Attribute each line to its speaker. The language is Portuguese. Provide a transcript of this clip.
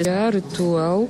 Speaker 1: ritual